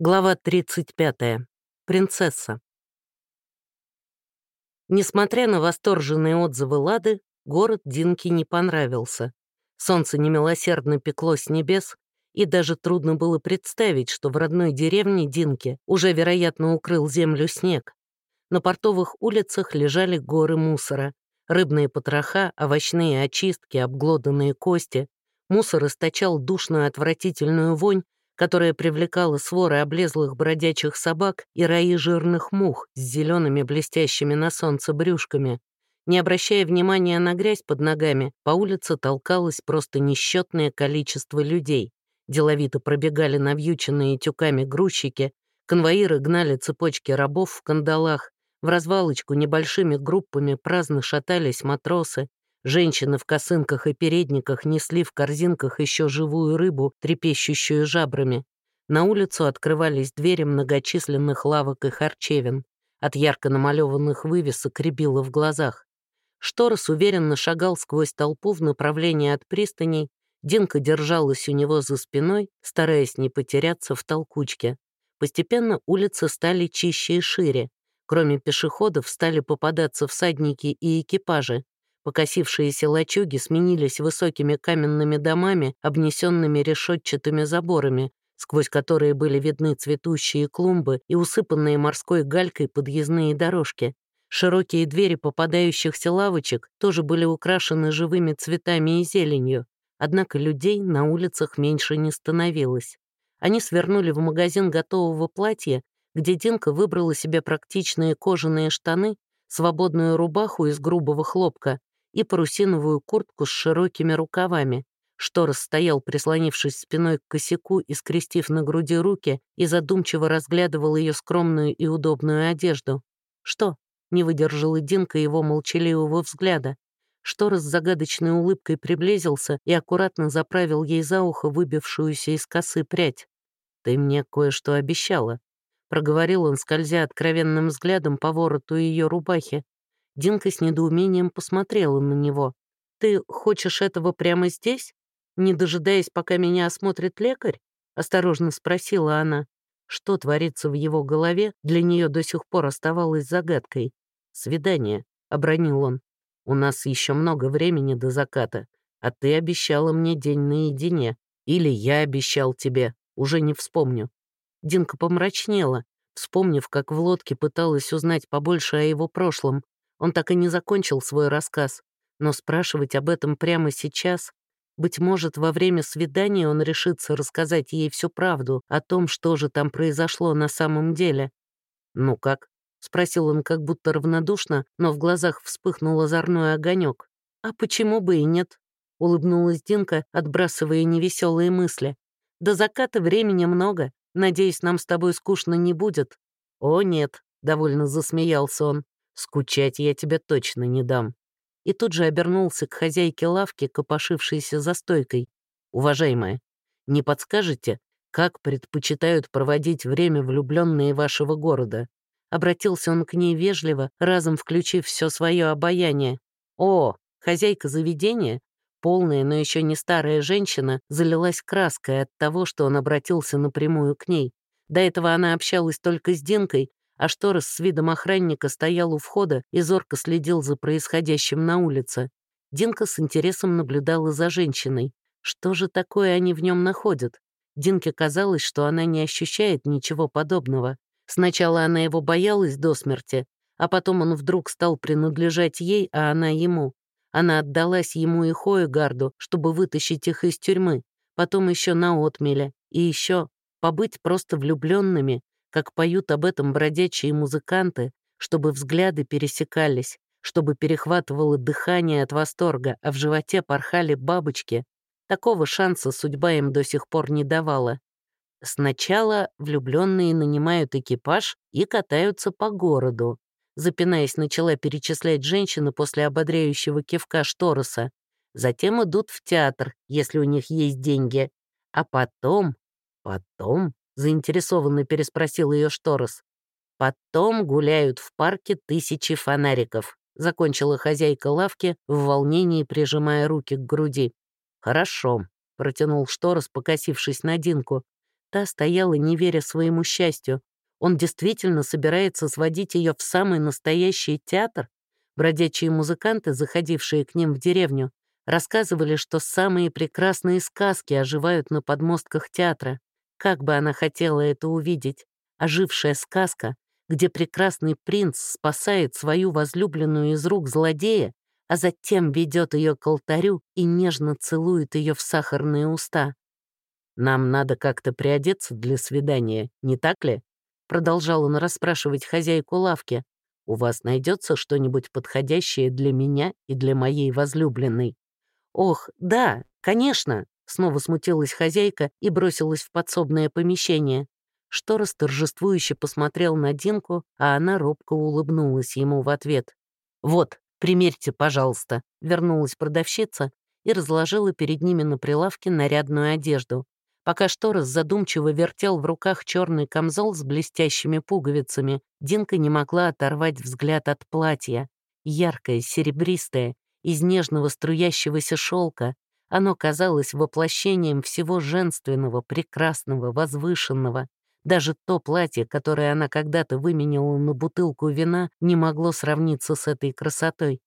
Глава 35. Принцесса. Несмотря на восторженные отзывы Лады, город Динки не понравился. Солнце немилосердно пекло с небес, и даже трудно было представить, что в родной деревне Динки уже, вероятно, укрыл землю снег. На портовых улицах лежали горы мусора, рыбные потроха, овощные очистки, обглоданные кости. Мусор источал душную отвратительную вонь, которая привлекала своры облезлых бродячих собак и раи жирных мух с зелеными блестящими на солнце брюшками. Не обращая внимания на грязь под ногами, по улице толкалось просто несчетное количество людей. Деловито пробегали навьюченные тюками грузчики, конвоиры гнали цепочки рабов в кандалах, в развалочку небольшими группами праздно шатались матросы, Женщины в косынках и передниках несли в корзинках еще живую рыбу, трепещущую жабрами. На улицу открывались двери многочисленных лавок и харчевин. От ярко намалеванных вывесок рябило в глазах. Шторос уверенно шагал сквозь толпу в направлении от пристаней, Динка держалась у него за спиной, стараясь не потеряться в толкучке. Постепенно улицы стали чище и шире. Кроме пешеходов стали попадаться всадники и экипажи. Покосившиеся лачуги сменились высокими каменными домами, обнесенными решетчатыми заборами, сквозь которые были видны цветущие клумбы и усыпанные морской галькой подъездные дорожки. Широкие двери попадающихся лавочек тоже были украшены живыми цветами и зеленью, однако людей на улицах меньше не становилось. Они свернули в магазин готового платья, где Динка выбрала себе практичные кожаные штаны, свободную рубаху из грубого хлопка и парусиновую куртку с широкими рукавами. Шторос стоял, прислонившись спиной к косяку и скрестив на груди руки, и задумчиво разглядывал ее скромную и удобную одежду. «Что?» — не выдержал Динка его молчаливого взгляда. Шторос с загадочной улыбкой приблизился и аккуратно заправил ей за ухо выбившуюся из косы прядь. «Ты мне кое-что обещала», — проговорил он, скользя откровенным взглядом по вороту ее рубахи. Динка с недоумением посмотрела на него. «Ты хочешь этого прямо здесь? Не дожидаясь, пока меня осмотрит лекарь?» — осторожно спросила она. Что творится в его голове, для нее до сих пор оставалось загадкой. «Свидание», — обронил он. «У нас еще много времени до заката, а ты обещала мне день наедине. Или я обещал тебе, уже не вспомню». Динка помрачнела, вспомнив, как в лодке пыталась узнать побольше о его прошлом, он так и не закончил свой рассказ, но спрашивать об этом прямо сейчас... Быть может, во время свидания он решится рассказать ей всю правду о том, что же там произошло на самом деле. «Ну как?» — спросил он как будто равнодушно, но в глазах вспыхнул озорной огонек. «А почему бы и нет?» — улыбнулась Динка, отбрасывая невеселые мысли. «До заката времени много. Надеюсь, нам с тобой скучно не будет». «О, нет», — довольно засмеялся он. Скучать я тебе точно не дам». И тут же обернулся к хозяйке лавки, копошившейся за стойкой. «Уважаемая, не подскажете, как предпочитают проводить время влюбленные вашего города?» Обратился он к ней вежливо, разом включив все свое обаяние. «О, хозяйка заведения?» Полная, но еще не старая женщина залилась краской от того, что он обратился напрямую к ней. До этого она общалась только с Динкой, а Шторос с видом охранника стоял у входа и зорко следил за происходящим на улице. Динка с интересом наблюдала за женщиной. Что же такое они в нем находят? Динке казалось, что она не ощущает ничего подобного. Сначала она его боялась до смерти, а потом он вдруг стал принадлежать ей, а она ему. Она отдалась ему и Хоегарду, чтобы вытащить их из тюрьмы, потом еще на отмеле, и еще побыть просто влюбленными, как поют об этом бродячие музыканты, чтобы взгляды пересекались, чтобы перехватывало дыхание от восторга, а в животе порхали бабочки, такого шанса судьба им до сих пор не давала. Сначала влюбленные нанимают экипаж и катаются по городу. Запинаясь, начала перечислять женщины после ободряющего кивка Штороса. Затем идут в театр, если у них есть деньги. А потом, потом — заинтересованно переспросил ее Шторос. «Потом гуляют в парке тысячи фонариков», — закончила хозяйка лавки, в волнении прижимая руки к груди. «Хорошо», — протянул Шторос, покосившись на Динку. та стояла, не веря своему счастью. Он действительно собирается сводить ее в самый настоящий театр? Бродячие музыканты, заходившие к ним в деревню, рассказывали, что самые прекрасные сказки оживают на подмостках театра. Как бы она хотела это увидеть. Ожившая сказка, где прекрасный принц спасает свою возлюбленную из рук злодея, а затем ведет ее к алтарю и нежно целует ее в сахарные уста. «Нам надо как-то приодеться для свидания, не так ли?» Продолжал он расспрашивать хозяйку лавки. «У вас найдется что-нибудь подходящее для меня и для моей возлюбленной?» «Ох, да, конечно!» Снова смутилась хозяйка и бросилась в подсобное помещение. Шторос торжествующе посмотрел на Динку, а она робко улыбнулась ему в ответ. «Вот, примерьте, пожалуйста», — вернулась продавщица и разложила перед ними на прилавке нарядную одежду. Пока Шторос задумчиво вертел в руках черный камзол с блестящими пуговицами, Динка не могла оторвать взгляд от платья. Яркое, серебристое, из нежного струящегося шелка, оно казалось воплощением всего женственного, прекрасного, возвышенного. Даже то платье, которое она когда-то выменила на бутылку вина, не могло сравниться с этой красотой.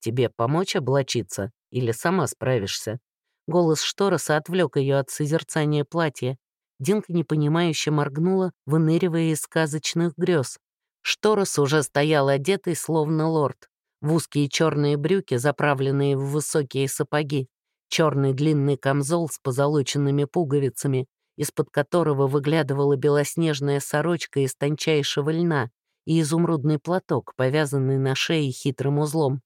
«Тебе помочь облачиться или сама справишься?» Голос Штороса отвлек ее от созерцания платья. Динка непонимающе моргнула, выныривая из сказочных грез. Шторос уже стоял одетый, словно лорд, в узкие черные брюки, заправленные в высокие сапоги, черный длинный камзол с позолоченными пуговицами, из-под которого выглядывала белоснежная сорочка из тончайшего льна и изумрудный платок, повязанный на шее хитрым узлом.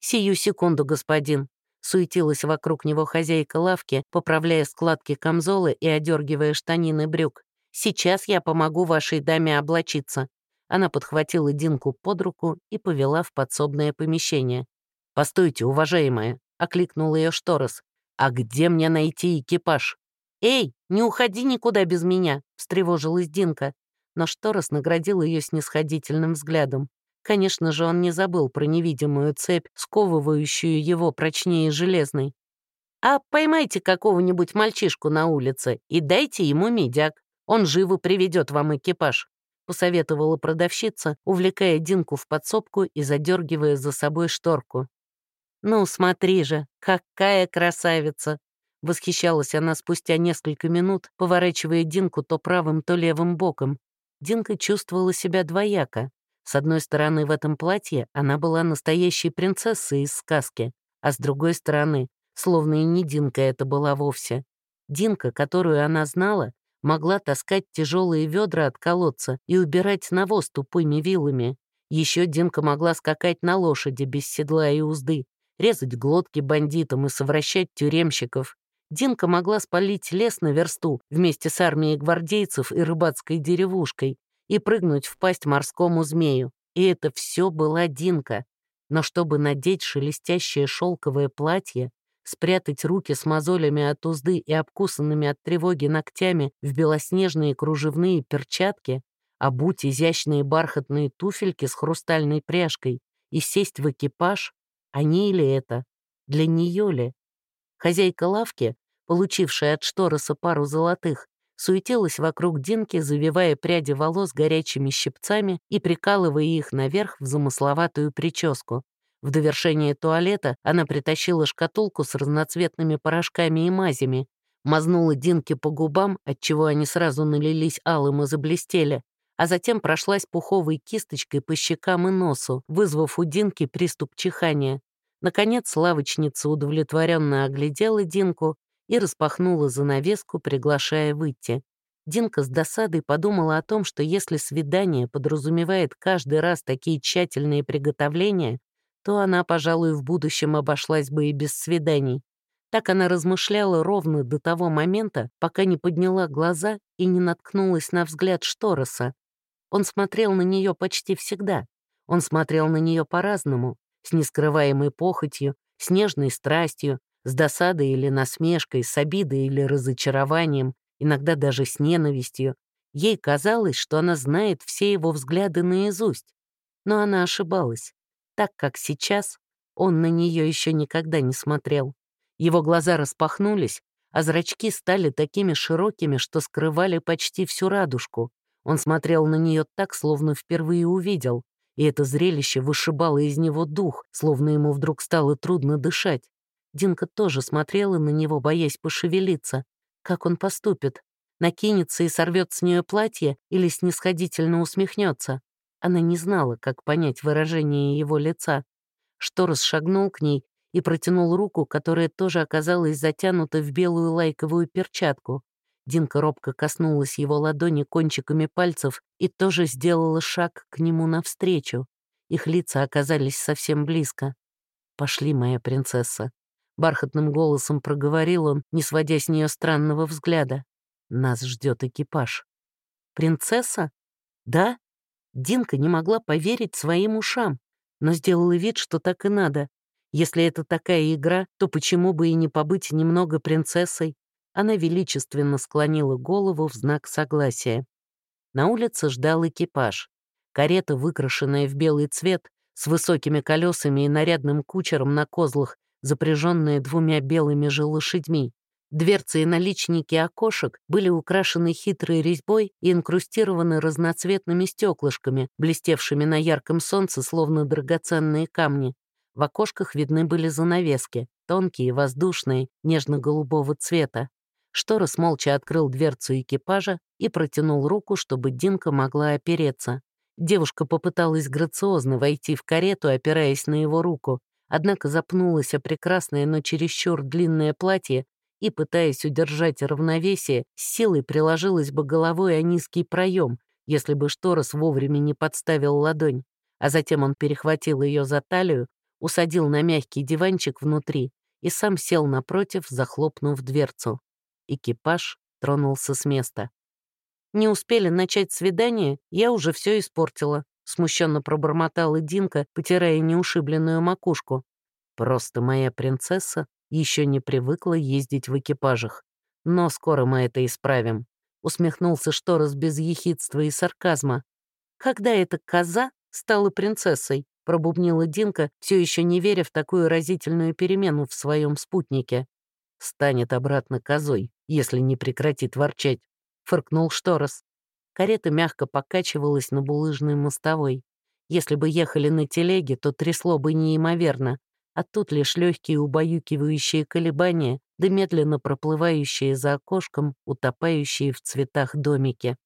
«Сию секунду, господин», — суетилась вокруг него хозяйка лавки, поправляя складки камзола и одергивая штанины брюк. «Сейчас я помогу вашей даме облачиться». Она подхватила Динку под руку и повела в подсобное помещение. «Постойте, уважаемая», — окликнул ее Шторос. «А где мне найти экипаж?» «Эй, не уходи никуда без меня!» — встревожилась Динка. Но Шторос наградил ее снисходительным взглядом. Конечно же, он не забыл про невидимую цепь, сковывающую его прочнее железной. «А поймайте какого-нибудь мальчишку на улице и дайте ему медяк. Он живо приведет вам экипаж», — посоветовала продавщица, увлекая Динку в подсобку и задергивая за собой шторку. «Ну, смотри же, какая красавица!» Восхищалась она спустя несколько минут, поворачивая Динку то правым, то левым боком. Динка чувствовала себя двояко. С одной стороны, в этом платье она была настоящей принцессой из сказки, а с другой стороны, словно и не Динка это была вовсе. Динка, которую она знала, могла таскать тяжелые ведра от колодца и убирать навоз тупыми вилами. Еще Динка могла скакать на лошади без седла и узды, резать глотки бандитам и совращать тюремщиков. Динка могла спалить лес на версту вместе с армией гвардейцев и рыбацкой деревушкой и прыгнуть в пасть морскому змею. И это все была Динка. Но чтобы надеть шелестящее шелковое платье, спрятать руки с мозолями от узды и обкусанными от тревоги ногтями в белоснежные кружевные перчатки, обуть изящные бархатные туфельки с хрустальной пряжкой и сесть в экипаж, они или это? Для нее ли? Хозяйка лавки получившая от Штороса пару золотых, суетилась вокруг Динки, завивая пряди волос горячими щипцами и прикалывая их наверх в замысловатую прическу. В довершение туалета она притащила шкатулку с разноцветными порошками и мазями, мазнула Динке по губам, отчего они сразу налились алым и заблестели, а затем прошлась пуховой кисточкой по щекам и носу, вызвав у Динки приступ чихания. Наконец лавочница удовлетворенно оглядела Динку и распахнула занавеску, приглашая выйти. Динка с досадой подумала о том, что если свидание подразумевает каждый раз такие тщательные приготовления, то она, пожалуй, в будущем обошлась бы и без свиданий. Так она размышляла ровно до того момента, пока не подняла глаза и не наткнулась на взгляд Штороса. Он смотрел на нее почти всегда. Он смотрел на нее по-разному, с нескрываемой похотью, с нежной страстью, с досадой или насмешкой, с обидой или разочарованием, иногда даже с ненавистью. Ей казалось, что она знает все его взгляды наизусть. Но она ошибалась, так как сейчас он на нее еще никогда не смотрел. Его глаза распахнулись, а зрачки стали такими широкими, что скрывали почти всю радужку. Он смотрел на нее так, словно впервые увидел, и это зрелище вышибало из него дух, словно ему вдруг стало трудно дышать. Динка тоже смотрела на него, боясь пошевелиться. Как он поступит? Накинется и сорвет с нее платье или снисходительно усмехнется? Она не знала, как понять выражение его лица. Шторос шагнул к ней и протянул руку, которая тоже оказалась затянута в белую лайковую перчатку. Динка робко коснулась его ладони кончиками пальцев и тоже сделала шаг к нему навстречу. Их лица оказались совсем близко. «Пошли, моя принцесса», — бархатным голосом проговорил он, не сводя с нее странного взгляда. «Нас ждет экипаж». «Принцесса? Да?» Динка не могла поверить своим ушам, но сделала вид, что так и надо. Если это такая игра, то почему бы и не побыть немного принцессой? Она величественно склонила голову в знак согласия. На улице ждал экипаж. Карета, выкрашенная в белый цвет, с высокими колесами и нарядным кучером на козлах, запряженная двумя белыми же лошадьми. Дверцы и наличники окошек были украшены хитрой резьбой и инкрустированы разноцветными стеклышками, блестевшими на ярком солнце, словно драгоценные камни. В окошках видны были занавески, тонкие, воздушные, нежно-голубого цвета. Шторос молча открыл дверцу экипажа и протянул руку, чтобы Динка могла опереться. Девушка попыталась грациозно войти в карету, опираясь на его руку, однако запнулась о прекрасное, но чересчур длинное платье и, пытаясь удержать равновесие, с силой приложилась бы головой о низкий проем, если бы Шторос вовремя не подставил ладонь. А затем он перехватил ее за талию, усадил на мягкий диванчик внутри и сам сел напротив, захлопнув дверцу. Экипаж тронулся с места. «Не успели начать свидание, я уже все испортила», смущенно пробормотала Динка, потирая неушибленную макушку. «Просто моя принцесса еще не привыкла ездить в экипажах. Но скоро мы это исправим», — усмехнулся Шторос без ехидства и сарказма. «Когда эта коза стала принцессой?» — пробубнила Динка, все еще не веря в такую разительную перемену в своем спутнике. «Станет обратно козой, если не прекратит ворчать», — фыркнул Шторос. Карета мягко покачивалась на булыжной мостовой. Если бы ехали на телеге, то трясло бы неимоверно, а тут лишь легкие убаюкивающие колебания, да медленно проплывающие за окошком, утопающие в цветах домики.